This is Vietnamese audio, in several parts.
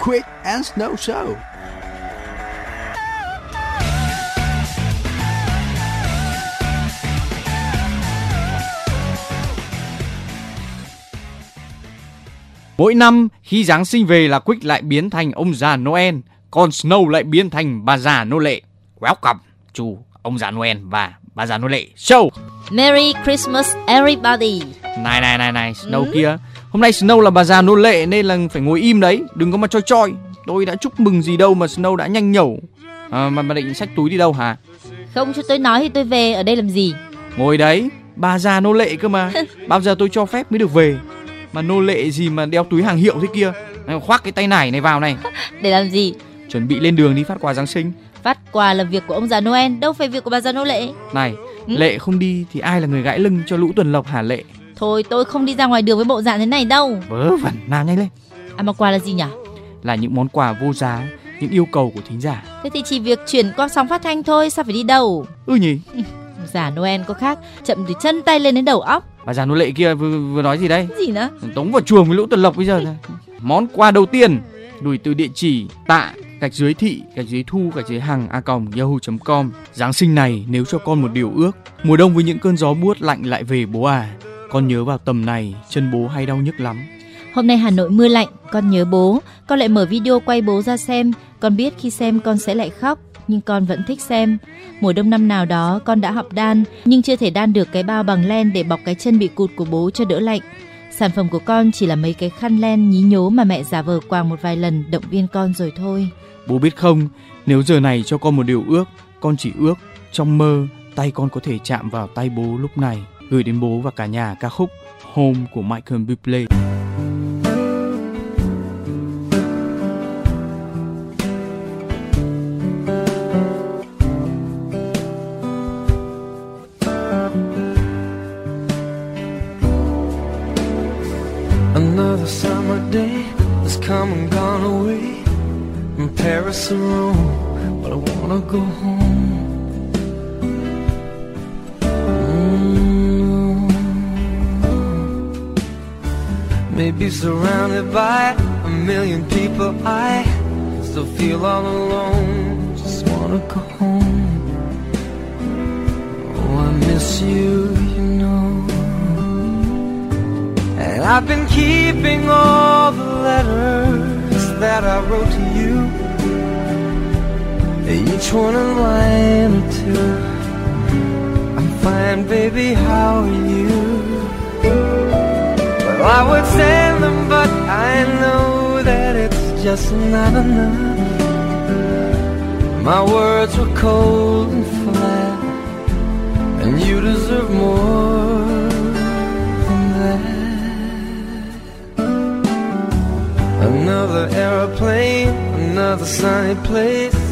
Quick and Snow Show. Mỗi năm khi Giáng sinh về là Quick lại biến thành ông già Noel, còn Snow lại biến thành bà già nô lệ. Welcome to ông già Noel và bà già nô lệ show. Merry Christmas everybody. Này này này này, Snow ừ. kia. Hôm nay Snow là bà già nô lệ nên là phải ngồi im đấy, đừng có mà choi choi. Tôi đã chúc mừng gì đâu mà Snow đã nhanh nhẩu. À, mà mà định xách túi đi đâu hả? Không cho tôi nói thì tôi về, ở đây làm gì? Ngồi đấy, bà già nô lệ cơ mà. Bao giờ tôi cho phép mới được về mà nô lệ gì mà đeo túi hàng hiệu thế kia khoác cái tay nải này vào này để làm gì chuẩn bị lên đường đi phát quà giáng sinh phát quà là việc của ông già noel đâu phải việc của bà già nô lệ. Này ừ? lệ không đi thì ai là người gãi lưng cho lũ tuần lộc hả lệ? Thôi tôi không đi ra ngoài đường với bộ dạng thế này đâu. Vớ vẩn nào nhanh lên. À mà quà là gì nhỉ? Là những món quà vô giá những yêu cầu của thính giả. Thế thì chỉ việc chuyển qua sóng phát thanh thôi sao phải đi đâu? Ừ nhỉ. Già noel có khác chậm từ chân tay lên đến đầu óc. Bà già nô lệ kia vừa, vừa nói gì đây? Gì nữa? Tống vào chuồng với lũ tuần lộc bây giờ. Món quà đầu tiên gửi từ địa chỉ tạ gạch dưới thị, gạch dưới thu, gạch dưới hàng, a còng yahoo.com giáng sinh này, nếu cho con một điều ước, mùa đông với những cơn gió buốt lạnh lại về bố à. Con nhớ vào tầm này, chân bố hay đau nhức lắm. Hôm nay hà nội mưa lạnh, con nhớ bố. Con lại mở video quay bố ra xem. Con biết khi xem con sẽ lại khóc, nhưng con vẫn thích xem. Mùa đông năm nào đó, con đã học đan, nhưng chưa thể đan được cái bao bằng len để bọc cái chân bị cụt của bố cho đỡ lạnh. Sản phẩm của con chỉ là mấy cái khăn len nhí nhố mà mẹ giả vờ quàng một vài lần động viên con rồi thôi. Bố biết không, nếu giờ này cho con một điều ước, con chỉ ước trong mơ tay con có thể chạm vào tay bố lúc này, gửi đến bố và cả nhà ca khúc Home của Michael Bublé. One a line or two. I'm fine, baby, how are you? Well, I would send them, but I know that it's just not enough. My words were cold and flat, and you deserve more than that. Another aeroplane, another sunny place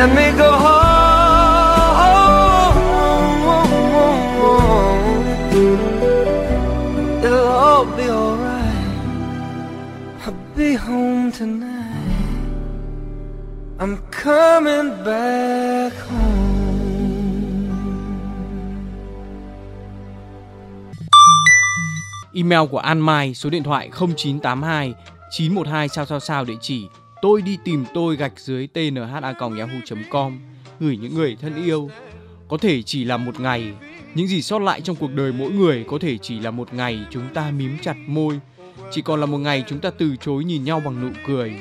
Let me go home. It'll all be alright. I'll be home tonight. I'm coming back home. Email của An Mai, số điện thoại 0982 912 sao sao sao địa chỉ tôi đi tìm tôi gạch dưới tnha@yahoo.com gửi những người thân yêu. Có thể chỉ là một ngày, những gì sót lại trong cuộc đời mỗi người có thể chỉ là một ngày chúng ta mím chặt môi. Chỉ còn là một ngày chúng ta từ chối nhìn nhau bằng nụ cười.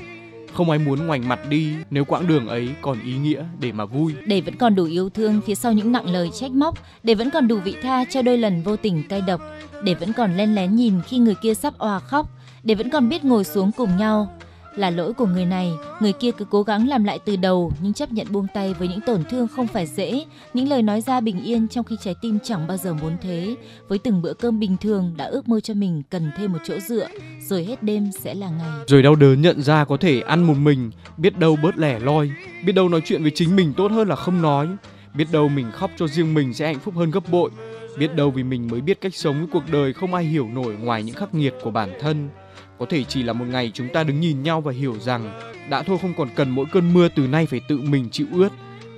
Không ai muốn ngoảnh mặt đi nếu quãng đường ấy còn ý nghĩa để mà vui. Để vẫn còn đủ yêu thương phía sau những nặng lời trách móc, để vẫn còn đủ vị tha cho đôi lần vô tình cay độc, để vẫn còn len lén nhìn khi người kia sắp òa khóc, để vẫn còn biết ngồi xuống cùng nhau là lỗi của người này, người kia cứ cố gắng làm lại từ đầu, nhưng chấp nhận buông tay với những tổn thương không phải dễ. Những lời nói ra bình yên trong khi trái tim chẳng bao giờ muốn thế. Với từng bữa cơm bình thường đã ước mơ cho mình cần thêm một chỗ dựa, rồi hết đêm sẽ là ngày. Rồi đau đớn nhận ra có thể ăn một mình, biết đâu bớt lẻ loi, biết đâu nói chuyện với chính mình tốt hơn là không nói, biết đâu mình khóc cho riêng mình sẽ hạnh phúc hơn gấp bội, biết đâu vì mình mới biết cách sống với cuộc đời không ai hiểu nổi ngoài những khắc nghiệt của bản thân có thể chỉ là một ngày chúng ta đứng nhìn nhau và hiểu rằng đã thôi không còn cần mỗi cơn mưa từ nay phải tự mình chịu ướt.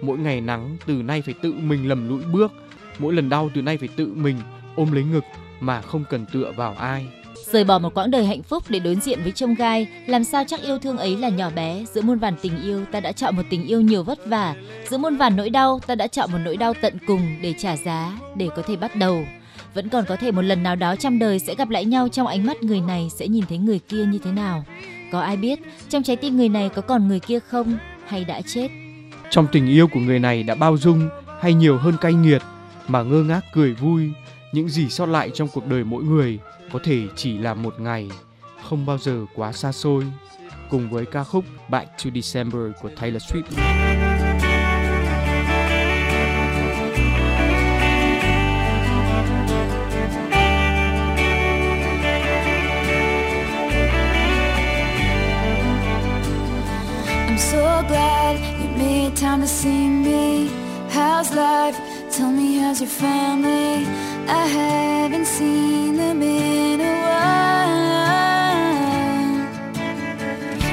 Mỗi ngày nắng từ nay phải tự mình lầm lũi bước. Mỗi lần đau từ nay phải tự mình ôm lấy ngực mà không cần tựa vào ai. Rời bỏ một quãng đời hạnh phúc để đối diện với trông gai, làm sao chắc yêu thương ấy là nhỏ bé. Giữa muôn vàn tình yêu, ta đã chọn một tình yêu nhiều vất vả. Giữa muôn vàn nỗi đau, ta đã chọn một nỗi đau tận cùng để trả giá, để có thể bắt đầu vẫn còn có thể một lần nào đó trong đời sẽ gặp lại nhau trong ánh mắt người này sẽ nhìn thấy người kia như thế nào. Có ai biết trong trái tim người này có còn người kia không hay đã chết? Trong tình yêu của người này đã bao dung hay nhiều hơn cay nghiệt mà ngơ ngác cười vui, những gì sót lại trong cuộc đời mỗi người có thể chỉ là một ngày, không bao giờ quá xa xôi. Cùng với ca khúc Back to December của Taylor Swift. Glad you made time to see me. How's life? Tell me, how's your family? I haven't seen them in a while.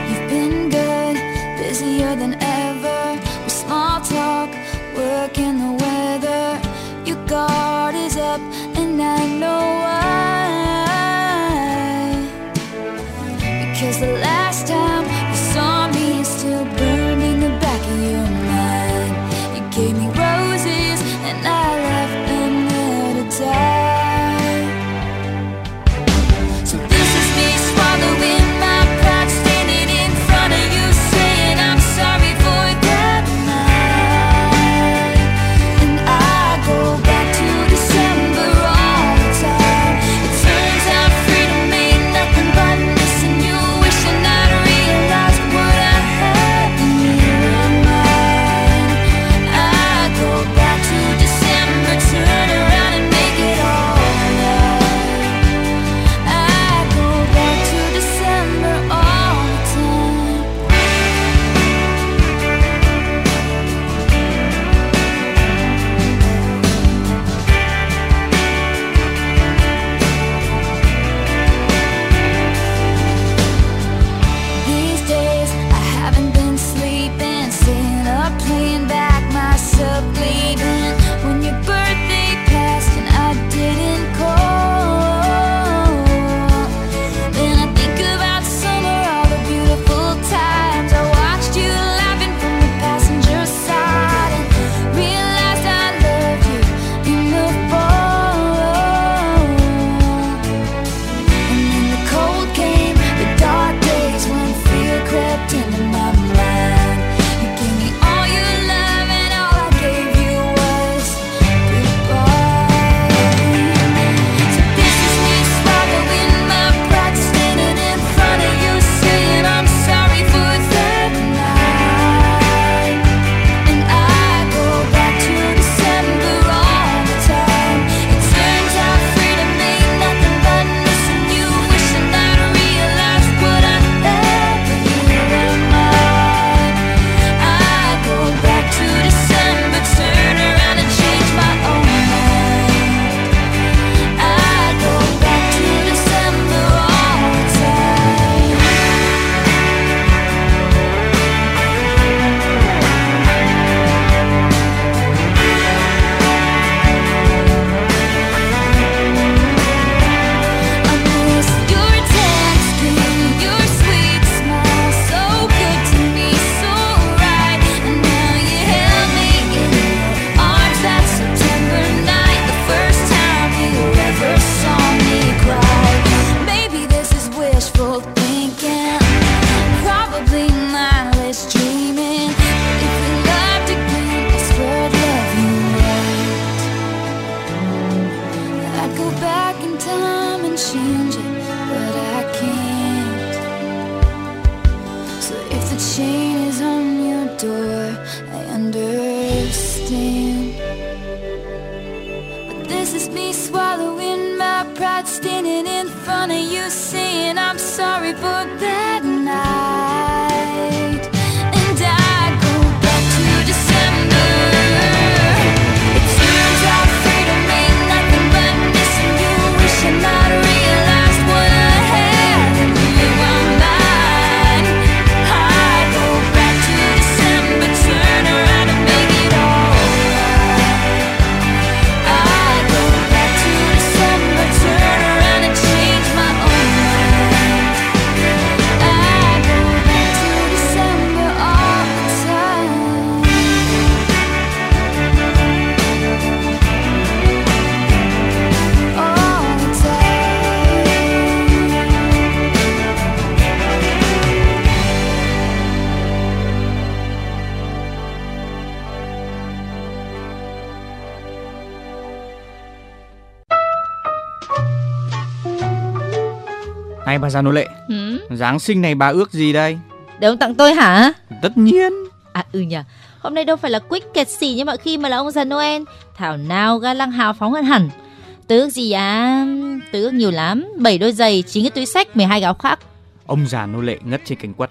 You've been good, busier than ever. With small talk, work and the weather. Your guard is up, and I bà già nô lệ, Ừ. Giáng sinh này bà ước gì đây? Để ông tặng tôi hả? Tất nhiên. À ừ nhỉ. Hôm nay đâu phải là quick kẹt xì như mọi khi mà là ông già Noel. Thảo nào ga lăng hào phóng hơn hẳn. Tôi ước gì á? Tôi ước nhiều lắm. 7 đôi giày, 9 cái túi sách, 12 gáo khác. Ông già nô lệ ngất trên cánh quất.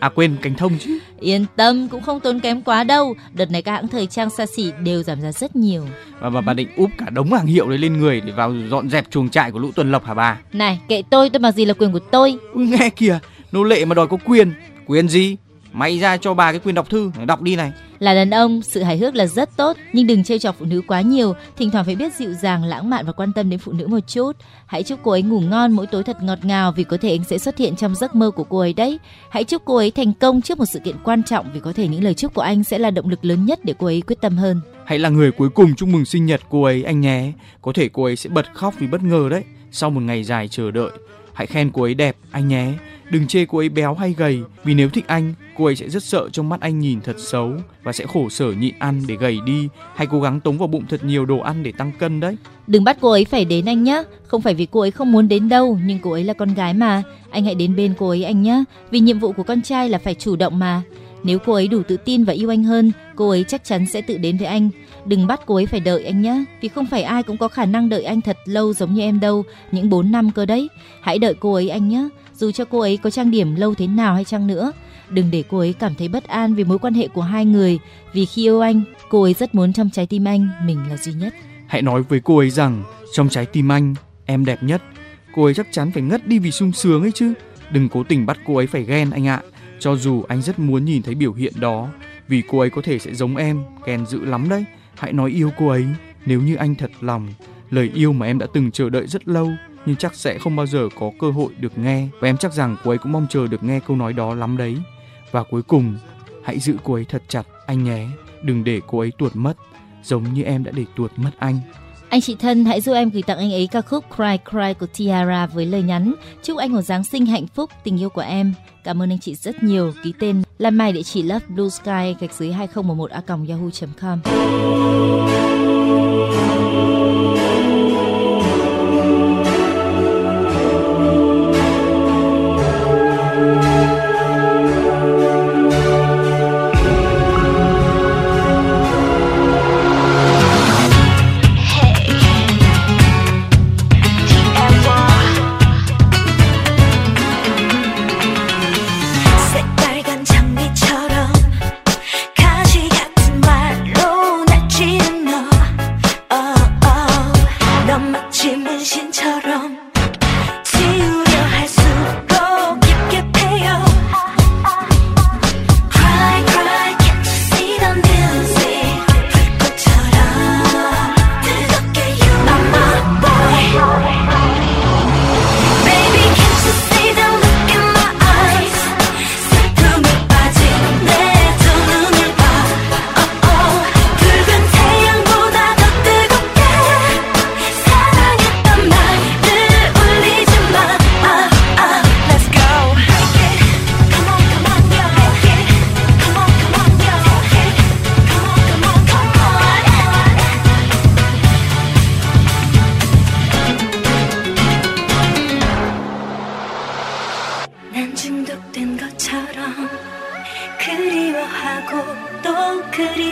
À quên, cánh thông chứ. Yên tâm, cũng không tốn kém quá đâu. Đợt này các hãng thời trang xa xỉ đều giảm giá rất nhiều. Và bà, bà định úp cả đống hàng hiệu đấy lên người để vào dọn dẹp chuồng trại của lũ tuần lộc hả bà? Này, kệ tôi, tôi mặc gì là quyền của tôi. Nghe kìa, nô lệ mà đòi có quyền. Quyền gì? Mày ra cho bà cái quyền đọc thư, đọc đi này. Là đàn ông, sự hài hước là rất tốt, nhưng đừng trêu chọc phụ nữ quá nhiều, thỉnh thoảng phải biết dịu dàng, lãng mạn và quan tâm đến phụ nữ một chút. Hãy chúc cô ấy ngủ ngon mỗi tối thật ngọt ngào vì có thể anh sẽ xuất hiện trong giấc mơ của cô ấy đấy. Hãy chúc cô ấy thành công trước một sự kiện quan trọng vì có thể những lời chúc của anh sẽ là động lực lớn nhất để cô ấy quyết tâm hơn. Hãy là người cuối cùng chúc mừng sinh nhật cô ấy anh nhé. Có thể cô ấy sẽ bật khóc vì bất ngờ đấy. Sau một ngày dài chờ đợi, hãy khen cô ấy đẹp anh nhé. Đừng chê cô ấy béo hay gầy, vì nếu thích anh, cô ấy sẽ rất sợ trong mắt anh nhìn thật xấu và sẽ khổ sở nhịn ăn để gầy đi, hay cố gắng tống vào bụng thật nhiều đồ ăn để tăng cân đấy. Đừng bắt cô ấy phải đến anh nhé. Không phải vì cô ấy không muốn đến đâu, nhưng cô ấy là con gái mà. Anh hãy đến bên cô ấy anh nhé. Vì nhiệm vụ của con trai là phải chủ động mà. Nếu cô ấy đủ tự tin và yêu anh hơn, cô ấy chắc chắn sẽ tự đến với anh. Đừng bắt cô ấy phải đợi anh nhé. Vì không phải ai cũng có khả năng đợi anh thật lâu giống như em đâu. Những 4 năm cơ đấy. Hãy đợi cô ấy anh nhé. Dù cho cô ấy có trang điểm lâu thế nào hay chăng nữa. Đừng để cô ấy cảm thấy bất an vì mối quan hệ của hai người. Vì khi yêu anh, cô ấy rất muốn trong trái tim anh, mình là duy nhất. Hãy nói với cô ấy rằng trong trái tim anh, em đẹp nhất. Cô ấy chắc chắn phải ngất đi vì sung sướng ấy chứ. Đừng cố tình bắt cô ấy phải ghen anh ạ. Cho dù anh rất muốn nhìn thấy biểu hiện đó, vì cô ấy có thể sẽ giống em, ghen dữ lắm đấy. Hãy nói yêu cô ấy nếu như anh thật lòng. Lời yêu mà em đã từng chờ đợi rất lâu nhưng chắc sẽ không bao giờ có cơ hội được nghe và em chắc rằng cô ấy cũng mong chờ được nghe câu nói đó lắm đấy. Và cuối cùng, hãy giữ cô ấy thật chặt anh nhé, đừng để cô ấy tuột mất giống như em đã để tuột mất anh. Anh chị thân hãy giúp em gửi tặng anh ấy ca khúc Cry Cry của Tiara với lời nhắn chúc anh một Giáng sinh hạnh phúc tình yêu của em. Cảm ơn anh chị rất nhiều. Ký tên là Mai địa chỉ Love Blue Sky gạch dưới 2011 a yahoo.com. could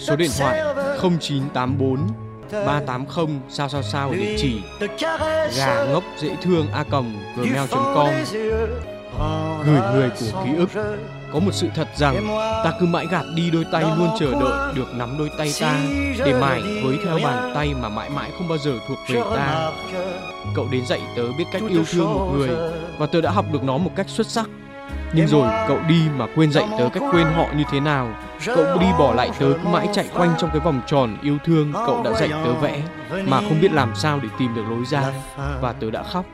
số điện thoại 0984 380 sao sao sao ở địa chỉ. gà ngốc dễ thương a gmail.com gửi người của ký ức. Có một sự thật rằng ta cứ mãi gạt đi đôi tay luôn chờ đợi được nắm đôi tay ta để mãi với theo bàn tay mà mãi mãi không bao giờ thuộc về ta. cậu đến dạy tớ biết cách yêu thương một người và tớ đã học được nó một cách xuất sắc nhưng rồi cậu đi mà quên dạy tớ cách quên họ như thế nào cậu đi bỏ lại tớ cứ mãi chạy quanh trong cái vòng tròn yêu thương cậu đã dạy tớ vẽ mà không biết làm sao để tìm được lối ra và tớ đã khóc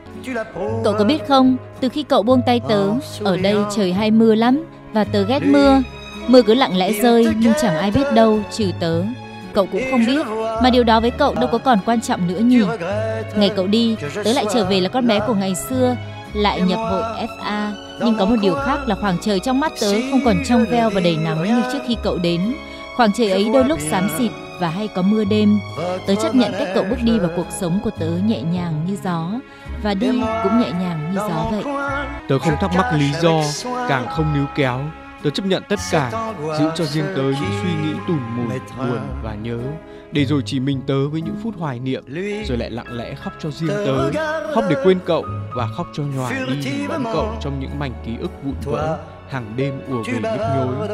Cậu có biết không, từ khi cậu buông tay tớ, ở đây trời hay mưa lắm và tớ ghét mưa. Mưa cứ lặng lẽ rơi nhưng chẳng ai biết đâu trừ tớ. Cậu cũng không biết, mà điều đó với cậu đâu có còn quan trọng nữa nhỉ. Ngày cậu đi, tớ lại trở về là con bé của ngày xưa, lại nhập hội FA. Nhưng có một điều khác là khoảng trời trong mắt tớ không còn trong veo và đầy nắng như trước khi cậu đến. Khoảng trời ấy đôi lúc xám xịt và hay có mưa đêm. Tớ chấp nhận cách cậu bước đi vào cuộc sống của tớ nhẹ nhàng như gió và đi cũng nhẹ nhàng như gió vậy. tớ không thắc mắc lý do, càng không níu kéo tớ chấp nhận tất cả giữ cho riêng tớ những suy nghĩ tủn mùn buồn và nhớ. Để rồi chỉ mình tớ với những phút hoài niệm rồi lại lặng lẽ khóc cho riêng tớ khóc để quên cậu và khóc cho nhòa đi bóng cậu trong những mảnh ký ức vụn vỡ hàng đêm ùa về nhức nhối.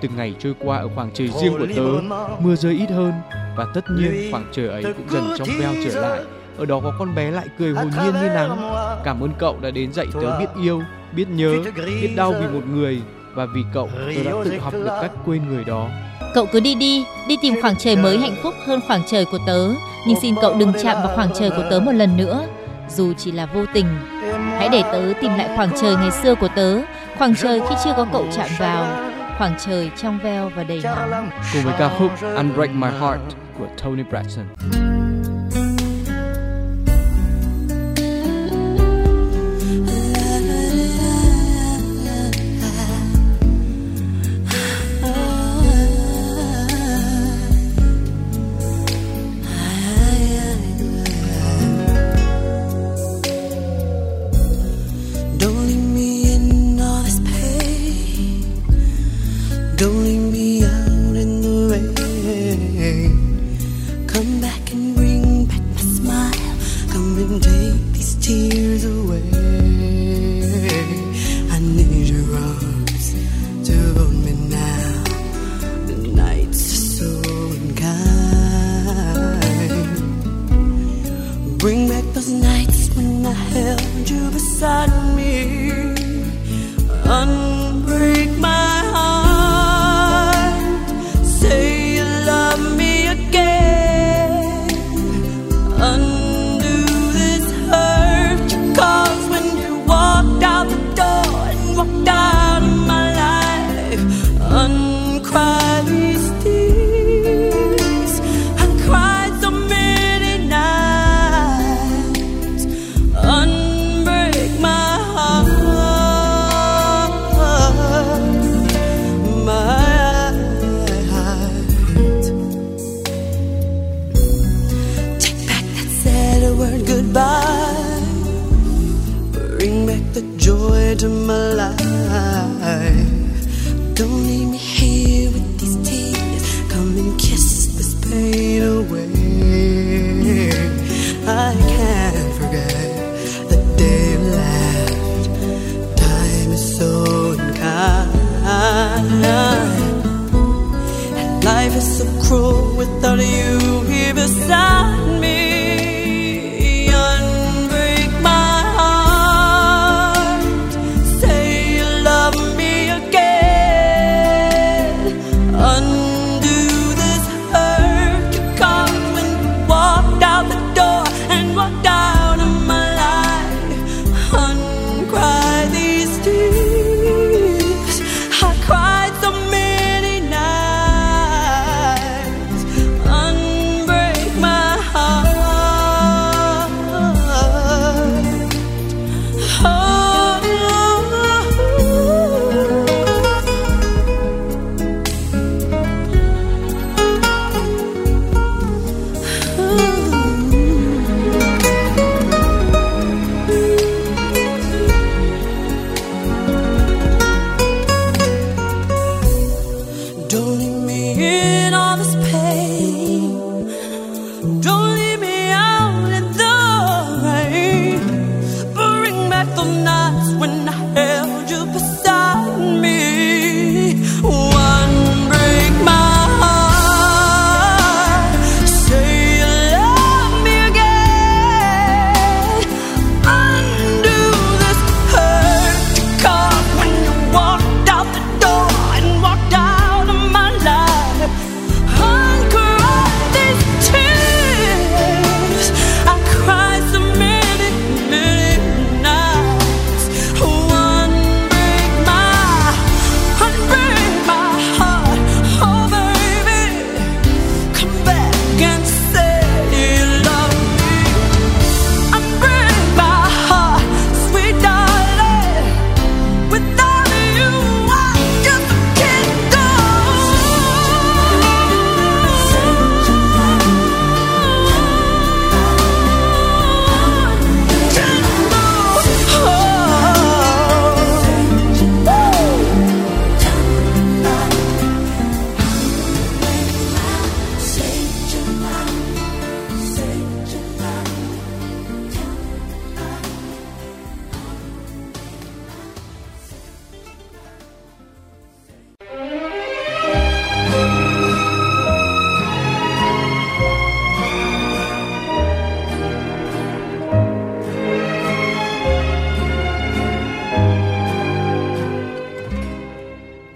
từng ngày trôi qua ở khoảng trời riêng của tớ mưa rơi ít hơn và tất nhiên khoảng trời ấy cũng dần trong veo trở lại. Ở đó có con bé lại cười hồn nhiên như nắng. cảm ơn cậu đã đến dạy tớ biết yêu biết nhớ biết đau vì một người và vì cậu tớ đã tự học được cách quên người đó Cậu cứ đi đi, đi tìm khoảng trời mới hạnh phúc hơn khoảng trời của tớ. Nhưng xin cậu đừng chạm vào khoảng trời của tớ một lần nữa, dù chỉ là vô tình. Hãy để tớ tìm lại khoảng trời ngày xưa của tớ, khoảng trời khi chưa có cậu chạm vào, khoảng trời trong veo và đầy nắng. cùng với ca khúc Unbreak My Heart của Tony Braxton.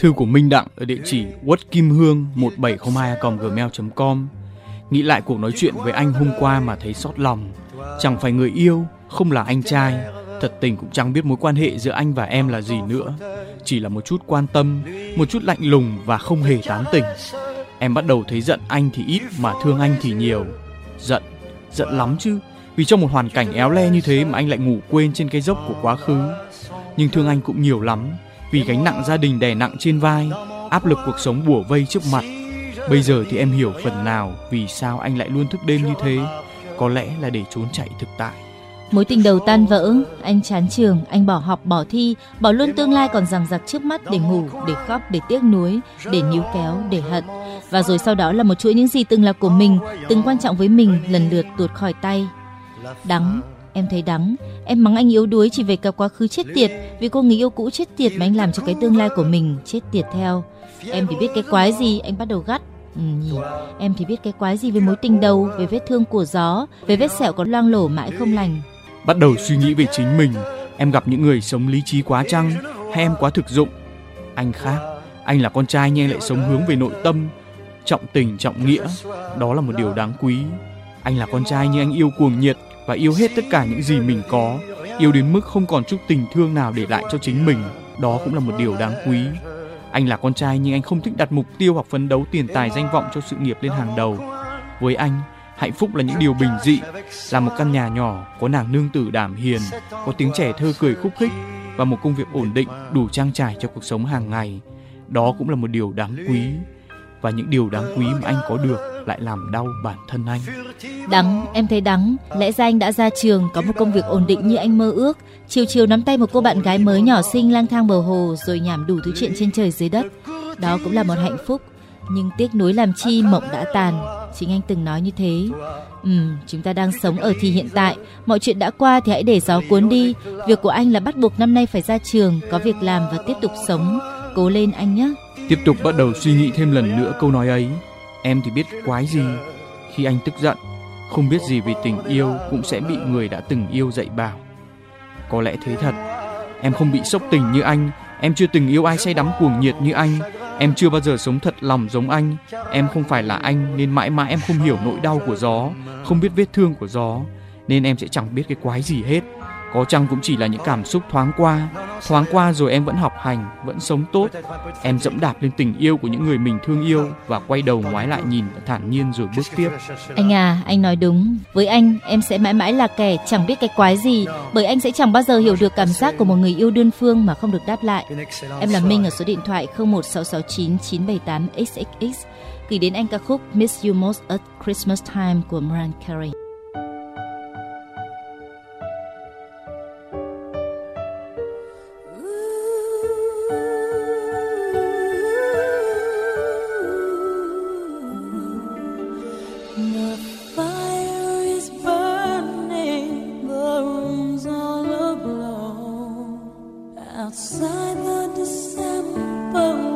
Thư của Minh Đặng ở địa chỉ whatkimhương1702@gmail.com. Nghĩ lại cuộc nói chuyện với anh hôm qua mà thấy xót lòng. Chẳng phải người yêu, không là anh trai. Thật tình cũng chẳng biết mối quan hệ giữa anh và em là gì nữa. Chỉ là một chút quan tâm, một chút lạnh lùng và không hề tán tỉnh. Em bắt đầu thấy giận anh thì ít mà thương anh thì nhiều. Giận, giận lắm chứ. Vì trong một hoàn cảnh éo le như thế mà anh lại ngủ quên trên cái dốc của quá khứ. Nhưng thương anh cũng nhiều lắm vì gánh nặng gia đình đè nặng trên vai, áp lực cuộc sống bủa vây trước mặt. Bây giờ thì em hiểu phần nào vì sao anh lại luôn thức đêm như thế. Có lẽ là để trốn chạy thực tại. Mối tình đầu tan vỡ, anh chán trường, anh bỏ học, bỏ thi, bỏ luôn tương lai còn rằng giặc trước mắt để ngủ, để khóc, để tiếc nuối, để níu kéo, để hận. Và rồi sau đó là một chuỗi những gì từng là của mình, từng quan trọng với mình lần lượt tuột khỏi tay. Đắng, em thấy đắng. Em mắng anh yếu đuối chỉ về cả quá khứ chết tiệt, vì cô người yêu cũ chết tiệt mà anh làm cho cái tương lai của mình chết tiệt theo. Em thì biết cái quái gì, anh bắt đầu gắt. Ừ, nhỉ. Em thì biết cái quái gì về mối tình đầu, về vết thương của gió, về vết sẹo còn loang lổ mãi không lành. Bắt đầu suy nghĩ về chính mình Em gặp những người sống lý trí quá chăng hay em quá thực dụng? Anh khác, anh là con trai nhưng anh lại sống hướng về nội tâm, trọng tình trọng nghĩa. Đó là một điều đáng quý. Anh là con trai nhưng anh yêu cuồng nhiệt và yêu hết tất cả những gì mình có, yêu đến mức không còn chút tình thương nào để lại cho chính mình. Đó cũng là một điều đáng quý. Anh là con trai nhưng anh không thích đặt mục tiêu hoặc phấn đấu tiền tài danh vọng cho sự nghiệp lên hàng đầu. Với anh, hạnh phúc là những điều bình dị, là một căn nhà nhỏ có nàng nương tử đảm hiền, có tiếng trẻ thơ cười khúc khích và một công việc ổn định đủ trang trải cho cuộc sống hàng ngày. Đó cũng là một điều đáng quý và những điều đáng quý mà anh có được lại làm đau bản thân anh. Đắng, em thấy đắng. Lẽ ra anh đã ra trường, có một công việc ổn định như anh mơ ước. Chiều chiều nắm tay một cô bạn gái mới nhỏ xinh lang thang bờ hồ rồi nhảm đủ thứ chuyện trên trời dưới đất. Đó cũng là một hạnh phúc. Nhưng tiếc nuối làm chi mộng đã tàn. Chính anh từng nói như thế. Ừ, chúng ta đang sống ở thì hiện tại. Mọi chuyện đã qua thì hãy để gió cuốn đi. Việc của anh là bắt buộc năm nay phải ra trường, có việc làm và tiếp tục sống. Cố lên anh nhé. Tiếp tục bắt đầu suy nghĩ thêm lần nữa câu nói ấy. Em thì biết quái gì khi anh tức giận, không biết gì về tình yêu cũng sẽ bị người đã từng yêu dạy bảo. Có lẽ thế thật. Em không bị sốc tình như anh, em chưa từng yêu ai say đắm cuồng nhiệt như anh, em chưa bao giờ sống thật lòng giống anh. Em không phải là anh nên mãi mãi em không hiểu nỗi đau của gió, không biết vết thương của gió, nên em sẽ chẳng biết cái quái gì hết. Có chăng cũng chỉ là những cảm xúc thoáng qua, thoáng qua rồi em vẫn học hành, vẫn sống tốt. Em dẫm đạp lên tình yêu của những người mình thương yêu và quay đầu ngoái lại nhìn và thản nhiên rồi bước tiếp. Anh à, anh nói đúng. Với anh, em sẽ mãi mãi là kẻ chẳng biết cái quái gì, bởi anh sẽ chẳng bao giờ hiểu được cảm giác của một người yêu đơn phương mà không được đáp lại. Em là Minh ở số điện thoại 01669978xxx. gửi đến anh ca khúc Miss You Most at Christmas Time của Mariah Carey. December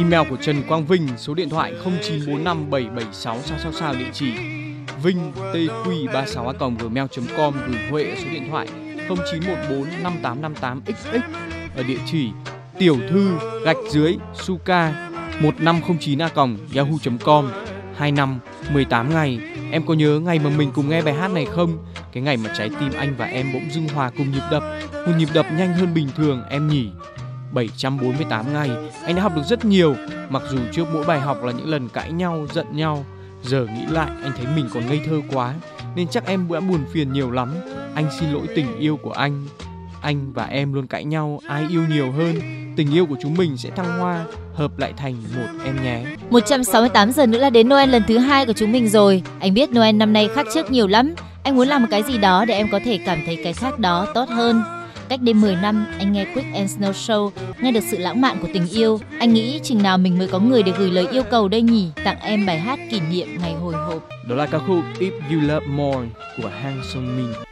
Email của Trần Quang Vinh, số điện thoại 09457766 sao sao sao địa chỉ vinh tq36 gmail.com gửi Huệ ở số điện thoại 09145858xx ở địa chỉ tiểu thư gạch dưới suka 1509 a yahoo.com 2 năm 18 ngày. Em có nhớ ngày mà mình cùng nghe bài hát này không? Cái ngày mà trái tim anh và em bỗng dưng hòa cùng nhịp đập. Một nhịp đập nhanh hơn bình thường em nhỉ? 748 ngày anh đã học được rất nhiều, mặc dù trước mỗi bài học là những lần cãi nhau, giận nhau giờ nghĩ lại, anh thấy mình còn ngây thơ quá, nên chắc em đã buồn phiền nhiều lắm anh xin lỗi tình yêu của anh anh và em luôn cãi nhau, ai yêu nhiều hơn, tình yêu của chúng mình sẽ thăng hoa, hợp lại thành một em nhé 168 giờ nữa là đến Noel lần thứ hai của chúng mình rồi. Anh biết Noel năm nay khác trước nhiều lắm. Anh muốn làm một cái gì đó để em có thể cảm thấy cái khác đó tốt hơn. Cách đây 10 năm, anh nghe Quick and Snow Show, nghe được sự lãng mạn của tình yêu. Anh nghĩ chừng nào mình mới có người để gửi lời yêu cầu đây nhỉ? Tặng em bài hát kỷ niệm ngày hồi hộp. đó là ca khúc If You Love More của Hang Song Min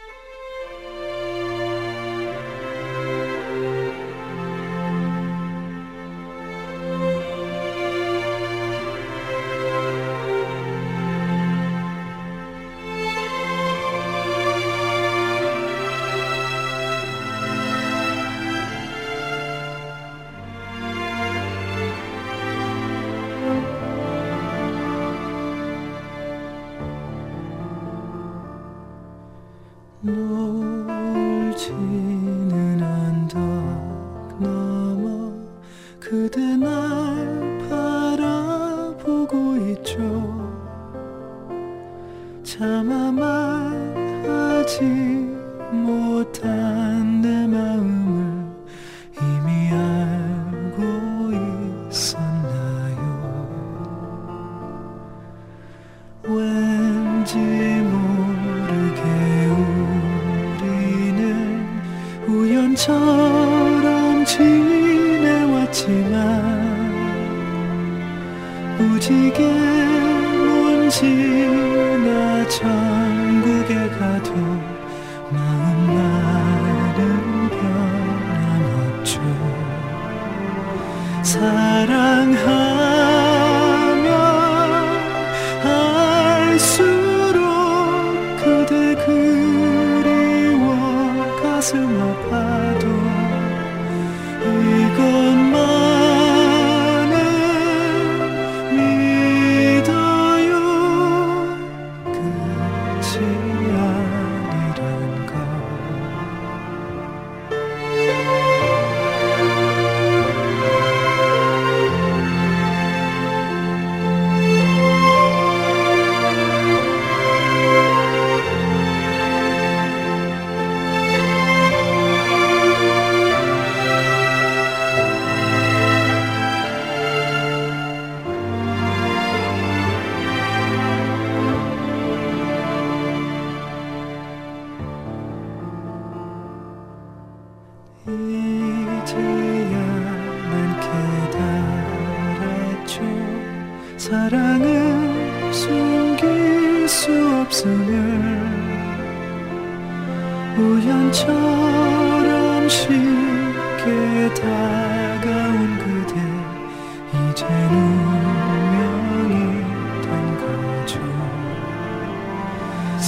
왠지 모르게 우리는 우연처럼 지내왔지만 무지개 먼지나 천국에 가도 마음만은 변함없죠. 사랑하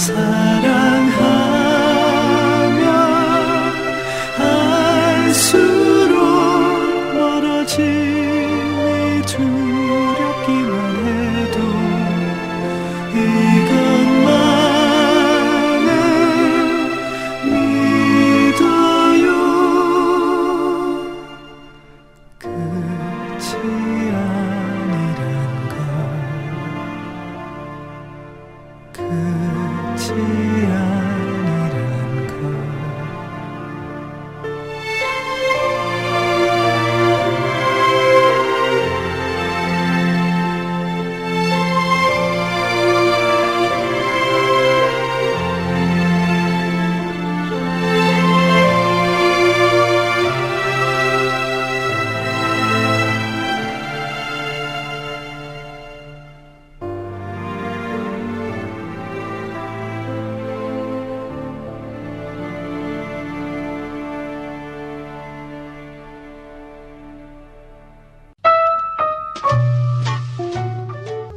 사랑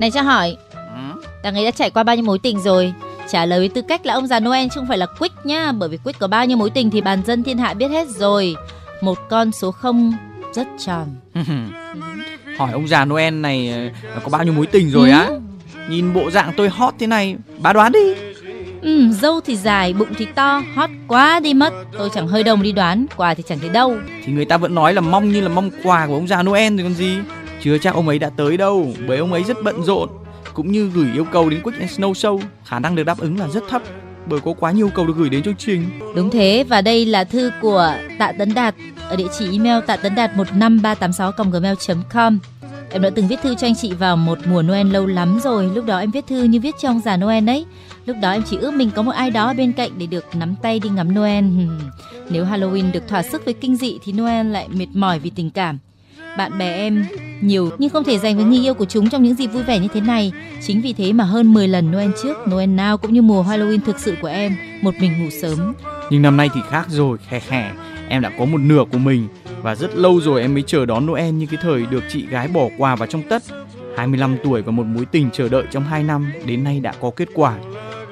Này cho hỏi, đằng ấy đã trải qua bao nhiêu mối tình rồi? Trả lời với tư cách là ông già Noel chứ không phải là Quick nhá, bởi vì Quick có bao nhiêu mối tình thì bàn dân thiên hạ biết hết rồi. Một con số không rất tròn. hỏi ông già Noel này ờ, có bao nhiêu mối tình rồi á nhìn bộ dạng tôi hot thế này bà đoán đi Ừ, dâu thì dài, bụng thì to, hot quá đi mất. Tôi chẳng hơi đồng đi đoán, quà thì chẳng thấy đâu. thì người ta vẫn nói là mong như là mong quà của ông già Noel rồi còn gì chưa chắc ông ấy đã tới đâu, bởi ông ấy rất bận rộn cũng như gửi yêu cầu đến Quick and Snow Show, khả năng được đáp ứng là rất thấp, bởi có quá nhiều cầu được gửi đến chương trình Đúng thế, và đây là thư của Tạ Tấn Đạt, ở địa chỉ email tạ tấn đạt 15386 gmail.com. Em đã từng viết thư cho anh chị vào một mùa Noel lâu lắm rồi. Lúc đó em viết thư như viết trong già Noel ấy. Lúc đó em chỉ ước mình có một ai đó bên cạnh để được nắm tay đi ngắm Noel. Nếu Halloween được thỏa sức với kinh dị thì Noel lại mệt mỏi vì tình cảm. Bạn bè em nhiều nhưng không thể dành với người yêu của chúng trong những dịp vui vẻ như thế này. Chính vì thế mà hơn 10 lần Noel trước, Noel nào cũng như mùa Halloween thực sự của em, một mình ngủ sớm. nhưng năm nay thì khác rồi khè khè. Em đã có một nửa của mình và rất lâu rồi em mới chờ đón Noel như cái thời được chị gái bỏ quà vào trong tất. 25 tuổi và một mối tình chờ đợi trong 2 năm đến nay đã có kết quả.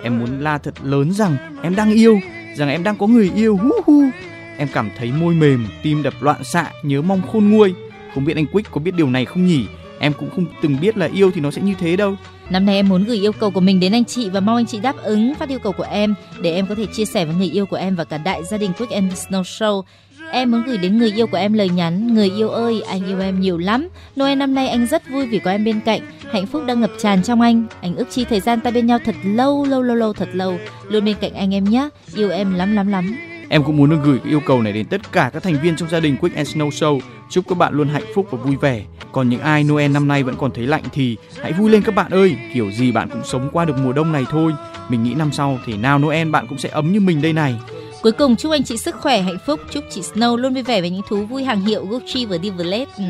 Em muốn la thật lớn rằng em đang yêu rằng em đang có người yêu hu hu. Em cảm thấy môi mềm tim đập loạn xạ nhớ mong khôn nguôi không biết anh Quick có biết điều này không nhỉ? Em cũng không từng biết là yêu thì nó sẽ như thế đâu. Năm nay em muốn gửi yêu cầu của mình đến anh chị và mong anh chị đáp ứng phát yêu cầu của em để em có thể chia sẻ với người yêu của em và cả đại gia đình Quick and Snow Show. Em muốn gửi đến người yêu của em lời nhắn Người yêu ơi, anh yêu em nhiều lắm. Noel năm nay anh rất vui vì có em bên cạnh. Hạnh phúc đang ngập tràn trong anh. Anh ước chi thời gian ta bên nhau thật lâu, lâu, lâu, lâu, thật lâu. Luôn bên cạnh anh em nhé. Yêu em lắm, lắm, lắm. Em cũng muốn gửi yêu cầu này đến tất cả các thành viên trong gia đình Quick and Snow Show. Chúc các bạn luôn hạnh phúc và vui vẻ. Còn những ai Noel năm nay vẫn còn thấy lạnh thì hãy vui lên các bạn ơi. Kiểu gì bạn cũng sống qua được mùa đông này thôi. Mình nghĩ năm sau thì nào Noel bạn cũng sẽ ấm như mình đây này. Cuối cùng chúc anh chị sức khỏe, hạnh phúc, chúc chị Snow luôn vui vẻ với những thú vui hàng hiệu Gucci và Divalet. Ừ.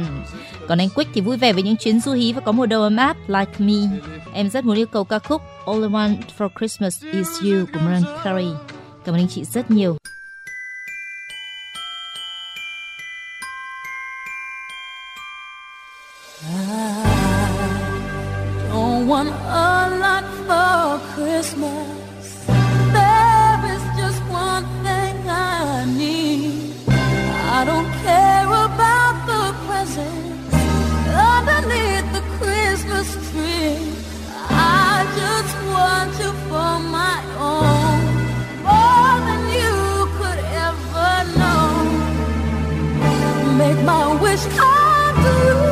Còn anh Quick thì vui vẻ với những chuyến du hí và có mùa đông ấm áp like me. Em rất muốn yêu cầu ca khúc All I Want for Christmas Is You của Mariah Carey. Cảm ơn anh chị rất nhiều. I don't want a lot for Christmas. There is just one thing I need. I don't care about the presents underneath the Christmas tree. I just want you for my own, more than you could ever know. Make my wish come true.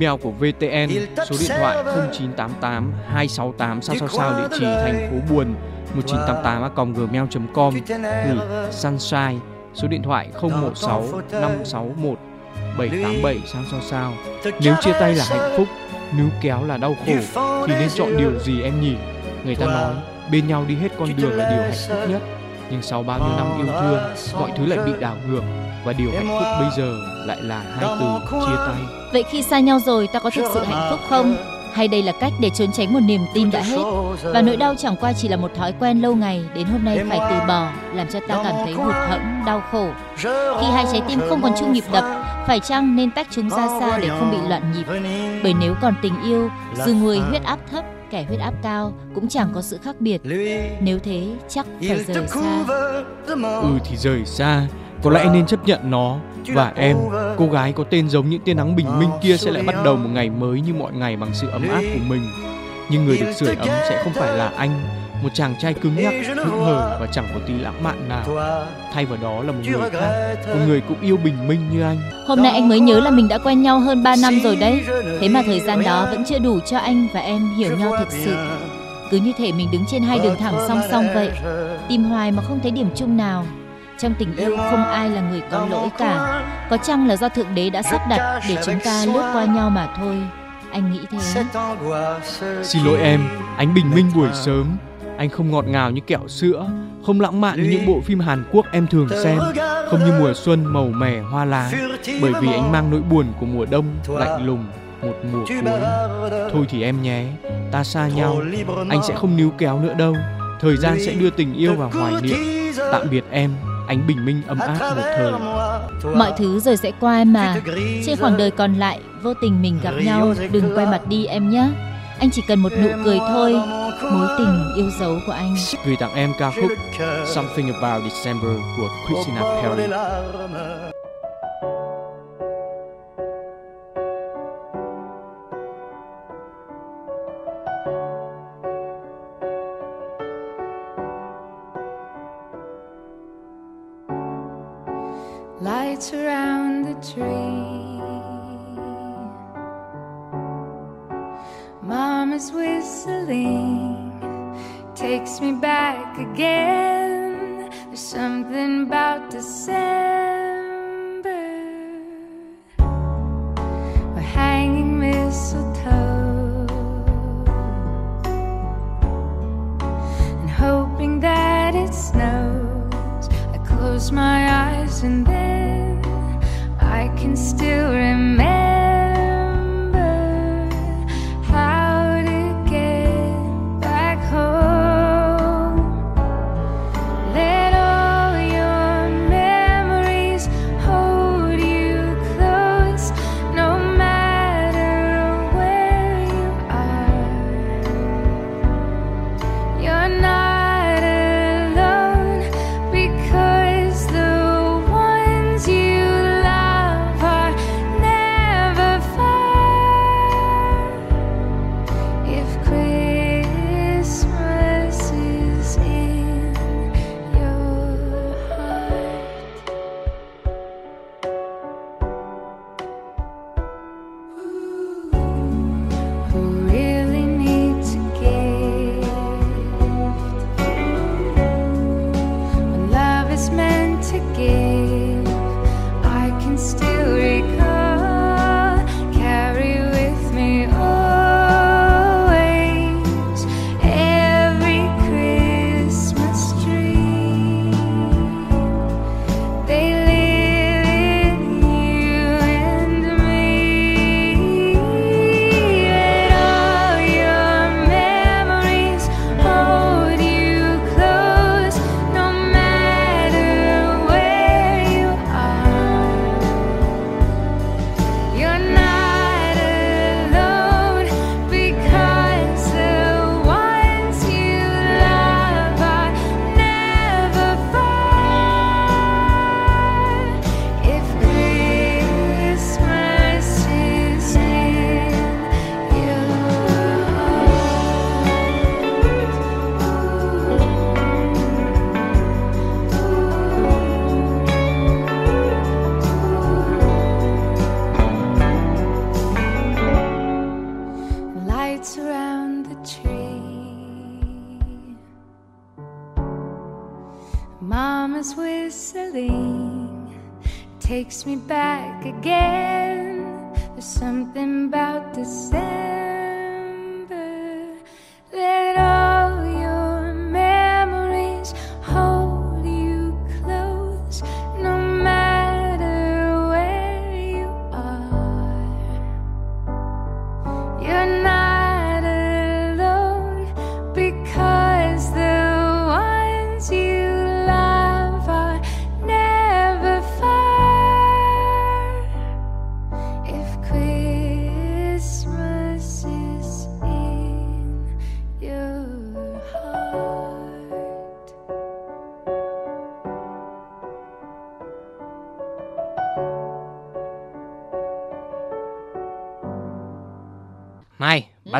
Email của VTN số điện thoại 0988 268 sao sao sao địa chỉ thành phố Buồn 1988 gmail.com gửi Sunshine số điện thoại 016 561 787 sao sao sao nếu chia tay là hạnh phúc níu kéo là đau khổ thì nên chọn điều gì em nhỉ? Người ta nói bên nhau đi hết con đường là điều hạnh phúc nhất nhưng sau bao nhiêu năm yêu thương mọi thứ lại bị đảo ngược và điều hạnh phúc bây giờ lại là hai từ chia tay. Vậy khi xa nhau rồi ta có thực sự hạnh phúc không? Hay đây là cách để trốn tránh một niềm tin đã hết? Và nỗi đau chẳng qua chỉ là một thói quen lâu ngày Đến hôm nay phải từ bỏ Làm cho ta cảm thấy hụt hẫng, đau khổ. Khi hai trái tim không còn chung nhịp đập Phải chăng nên tách chúng ra xa để không bị loạn nhịp? Bởi nếu còn tình yêu Dù người huyết áp thấp kẻ huyết áp cao cũng chẳng có sự khác biệt. Nếu thế chắc phải rời xa. Ừ thì rời xa. Có lẽ nên chấp nhận nó. Và em, cô gái có tên giống những tia nắng bình minh kia sẽ lại bắt đầu một ngày mới như mọi ngày bằng sự ấm áp của mình. Nhưng người được sưởi ấm sẽ không phải là anh Một chàng trai cứng nhắc, hững hờ và chẳng có tí lãng mạn nào. Thay vào đó là một người khác Một người cũng yêu bình minh như anh. Hôm nay anh mới nhớ là mình đã quen nhau hơn 3 năm rồi đấy. Thế mà thời gian đó vẫn chưa đủ cho anh và em hiểu nhau thực sự. Cứ như thể mình đứng trên hai đường thẳng song song vậy Tìm hoài mà không thấy điểm chung nào. Trong tình yêu không ai là người có lỗi cả. Có chăng là do Thượng Đế đã sắp đặt để chúng ta lướt qua nhau mà thôi. Anh nghĩ thế. Xin lỗi em, ánh bình minh buổi sớm Anh không ngọt ngào như kẹo sữa Không lãng mạn như những bộ phim Hàn Quốc em thường xem Không như mùa xuân màu mẻ hoa lá Bởi vì anh mang nỗi buồn của mùa đông lạnh lùng một mùa cuối. Thôi thì em nhé, ta xa nhau Anh sẽ không níu kéo nữa đâu. Thời gian sẽ đưa tình yêu vào hoài niệm. Tạm biệt em, ánh bình minh ấm áp một thời. Mọi thứ rồi sẽ qua em mà Trên khoảng đời còn lại Vô tình mình gặp nhau Đừng quay mặt đi em nhé Anh chỉ cần một nụ cười thôi. Mối tình yêu dấu của anh. Gửi tặng em ca khúc Something About December của Christina Perry. Lights around the tree. Mama's whistling takes me back again. There's something about December. We're hanging mistletoe and hoping that it snows. I close my eyes and then I can still remember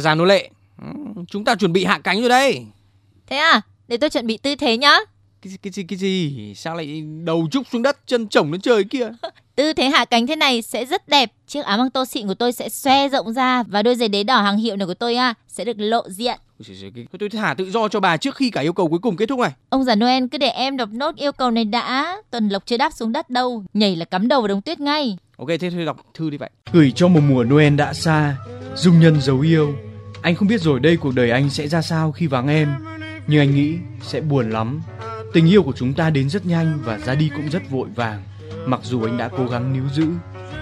Bà già nô lệ, ừ, chúng ta chuẩn bị hạ cánh rồi đây. Thế à? Để tôi chuẩn bị tư thế nhá. Cái gì, cái gì, cái gì? Sao lại đầu trúc xuống đất, chân chổng lên trời kia? Tư thế hạ cánh thế này sẽ rất đẹp. Chiếc áo măng tô xịn của tôi sẽ xoe rộng ra và đôi giày đế đỏ hàng hiệu này của tôi à sẽ được lộ diện. Tôi thả tự do cho bà trước khi cả yêu cầu cuối cùng kết thúc này. Ông già Noel cứ để em đọc nốt yêu cầu này đã. Tuần lộc chưa đáp xuống đất đâu, nhảy là cắm đầu vào đống tuyết ngay. Ok, thế thôi đọc thư đi vậy. Gửi cho một mùa Noel đã xa, dung nhân dấu yêu. Anh không biết rồi đây cuộc đời anh sẽ ra sao khi vắng em, nhưng anh nghĩ sẽ buồn lắm. Tình yêu của chúng ta đến rất nhanh và ra đi cũng rất vội vàng. Mặc dù anh đã cố gắng níu giữ,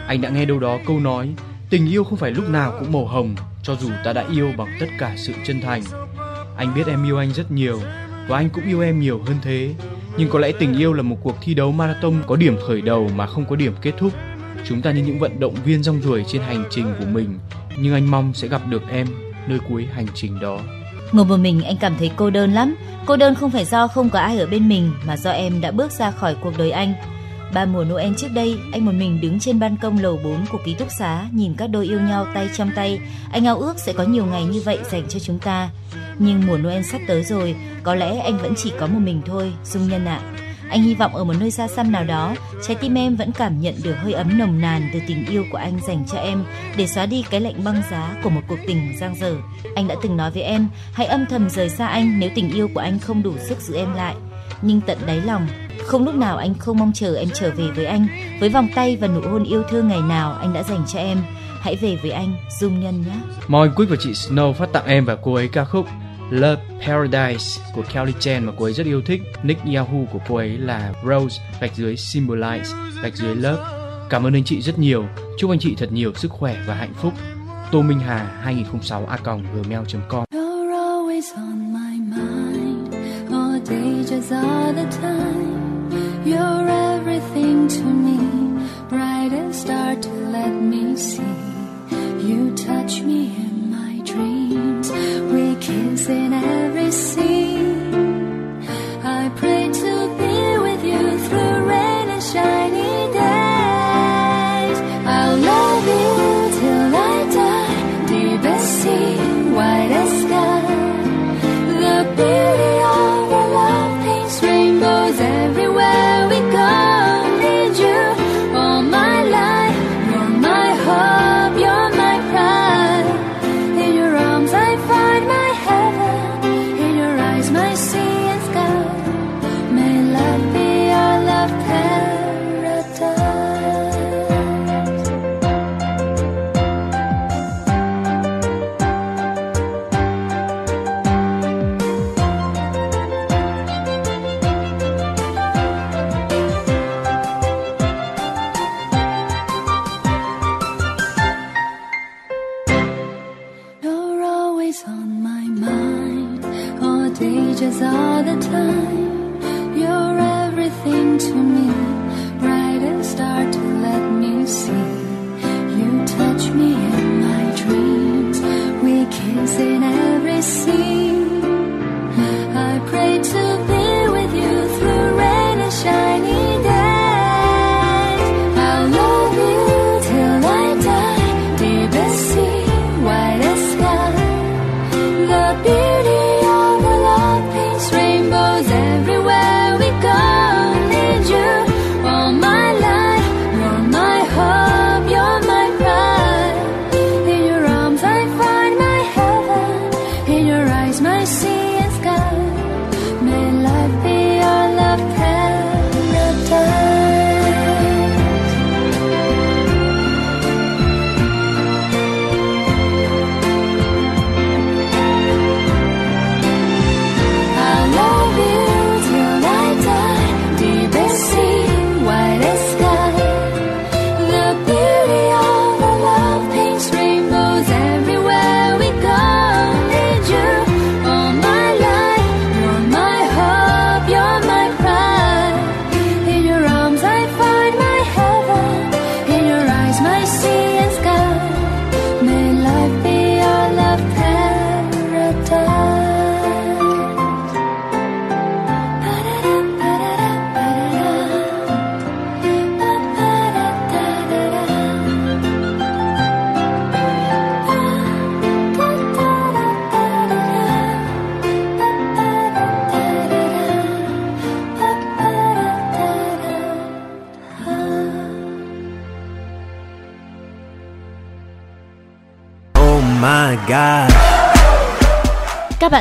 anh đã nghe đâu đó câu nói tình yêu không phải lúc nào cũng màu hồng, cho dù ta đã yêu bằng tất cả sự chân thành. Anh biết em yêu anh rất nhiều và anh cũng yêu em nhiều hơn thế. Nhưng có lẽ tình yêu là một cuộc thi đấu marathon có điểm khởi đầu mà không có điểm kết thúc. Chúng ta như những vận động viên rong ruổi trên hành trình của mình, nhưng anh mong sẽ gặp được em nơi cuối hành trình đó. Ngồi một mình anh cảm thấy cô đơn lắm. Cô đơn không phải do không có ai ở bên mình mà do em đã bước ra khỏi cuộc đời anh. Ba mùa Noel trước đây, anh một mình đứng trên ban công lầu 4 của ký túc xá, nhìn các đôi yêu nhau tay trong tay. Anh ao ước sẽ có nhiều ngày như vậy dành cho chúng ta. Nhưng mùa Noel sắp tới rồi, có lẽ anh vẫn chỉ có một mình thôi, Dung Nhân ạ. Anh hy vọng ở một nơi xa xăm nào đó, trái tim em vẫn cảm nhận được hơi ấm nồng nàn từ tình yêu của anh dành cho em để xóa đi cái lạnh băng giá của một cuộc tình giang dở. Anh đã từng nói với em, hãy âm thầm rời xa anh nếu tình yêu của anh không đủ sức giữ em lại. Nhưng tận đáy lòng, không lúc nào anh không mong chờ em trở về với anh, với vòng tay và nụ hôn yêu thương ngày nào anh đã dành cho em. Hãy về với anh, Dung Nhân nhé. Moi Quick và chị Snow phát tặng em và cô ấy ca khúc Love Paradise của Kelly Chen mà cô ấy rất yêu thích. Nick Yahoo của cô ấy là Rose gạch dưới Symbolize gạch dưới Love. Cảm ơn anh chị rất nhiều. Chúc anh chị thật nhiều sức khỏe và hạnh phúc. Tô Minh Hà 2006 a gmail.com You're everything to me, brightest star to let me see. You touch me